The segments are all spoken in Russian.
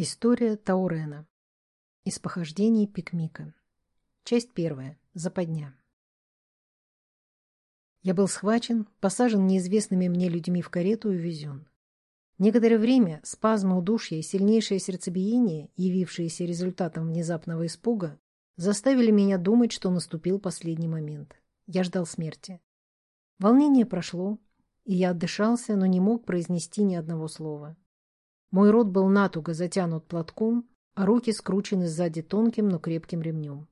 История Таурена. Из похождений Пикмика. Часть первая. Западня. Я был схвачен, посажен неизвестными мне людьми в карету и увезен. Некоторое время спазмы удушья и сильнейшее сердцебиение, явившиеся результатом внезапного испуга, заставили меня думать, что наступил последний момент. Я ждал смерти. Волнение прошло, и я отдышался, но не мог произнести ни одного слова. Мой рот был натуго затянут платком, а руки скручены сзади тонким, но крепким ремнем.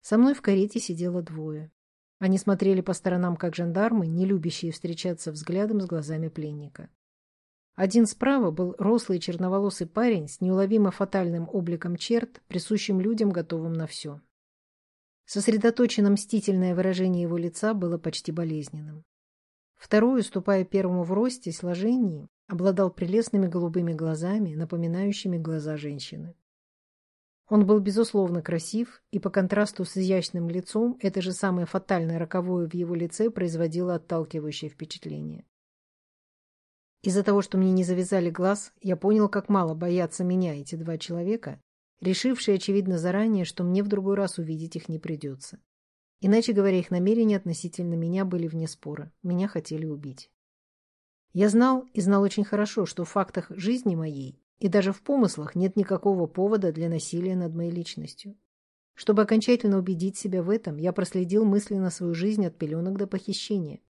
Со мной в карете сидело двое. Они смотрели по сторонам, как жандармы, не любящие встречаться взглядом с глазами пленника. Один справа был рослый черноволосый парень с неуловимо фатальным обликом черт, присущим людям, готовым на все. Сосредоточенно мстительное выражение его лица было почти болезненным. Второй, уступая первому в росте и сложении, обладал прелестными голубыми глазами, напоминающими глаза женщины. Он был, безусловно, красив, и по контрасту с изящным лицом это же самое фатальное роковое в его лице производило отталкивающее впечатление. Из-за того, что мне не завязали глаз, я понял, как мало боятся меня эти два человека, решившие, очевидно, заранее, что мне в другой раз увидеть их не придется. Иначе говоря, их намерения относительно меня были вне спора. Меня хотели убить. Я знал и знал очень хорошо, что в фактах жизни моей и даже в помыслах нет никакого повода для насилия над моей личностью. Чтобы окончательно убедить себя в этом, я проследил мысленно свою жизнь от пеленок до похищения.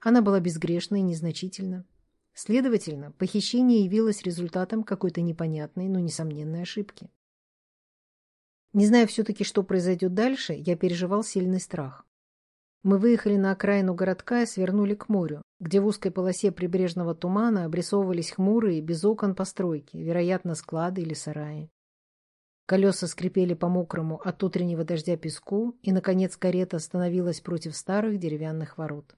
Она была безгрешна и незначительна. Следовательно, похищение явилось результатом какой-то непонятной, но несомненной ошибки. Не зная все-таки, что произойдет дальше, я переживал сильный страх. Мы выехали на окраину городка и свернули к морю, где в узкой полосе прибрежного тумана обрисовывались хмурые, без окон постройки, вероятно, склады или сараи. Колеса скрипели по мокрому от утреннего дождя песку, и, наконец, карета остановилась против старых деревянных ворот.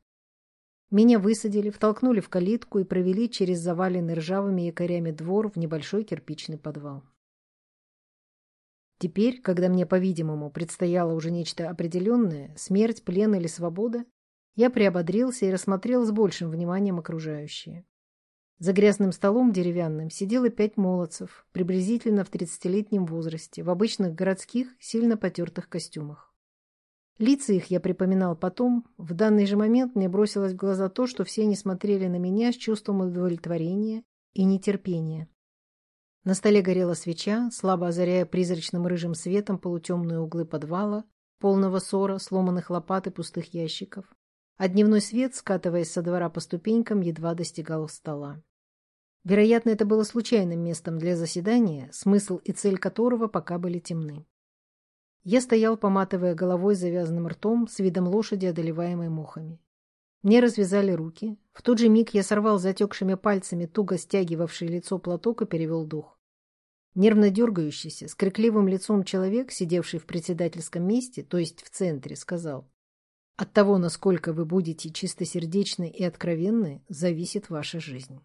Меня высадили, втолкнули в калитку и провели через заваленный ржавыми якорями двор в небольшой кирпичный подвал. Теперь, когда мне, по-видимому, предстояло уже нечто определенное, смерть, плен или свобода, я приободрился и рассмотрел с большим вниманием окружающее. За грязным столом деревянным сидело пять молодцев, приблизительно в тридцатилетнем возрасте, в обычных городских, сильно потертых костюмах. Лица их я припоминал потом. В данный же момент мне бросилось в глаза то, что все они смотрели на меня с чувством удовлетворения и нетерпения. На столе горела свеча, слабо озаряя призрачным рыжим светом полутемные углы подвала, полного ссора, сломанных лопат и пустых ящиков. А дневной свет, скатываясь со двора по ступенькам, едва достигал стола. Вероятно, это было случайным местом для заседания, смысл и цель которого пока были темны. Я стоял, поматывая головой завязанным ртом, с видом лошади, одолеваемой мухами. Мне развязали руки. В тот же миг я сорвал затекшими пальцами туго стягивавший лицо платок и перевел дух. Нервно дергающийся, с крикливым лицом человек, сидевший в председательском месте, то есть в центре, сказал, «От того, насколько вы будете чистосердечны и откровенны, зависит ваша жизнь».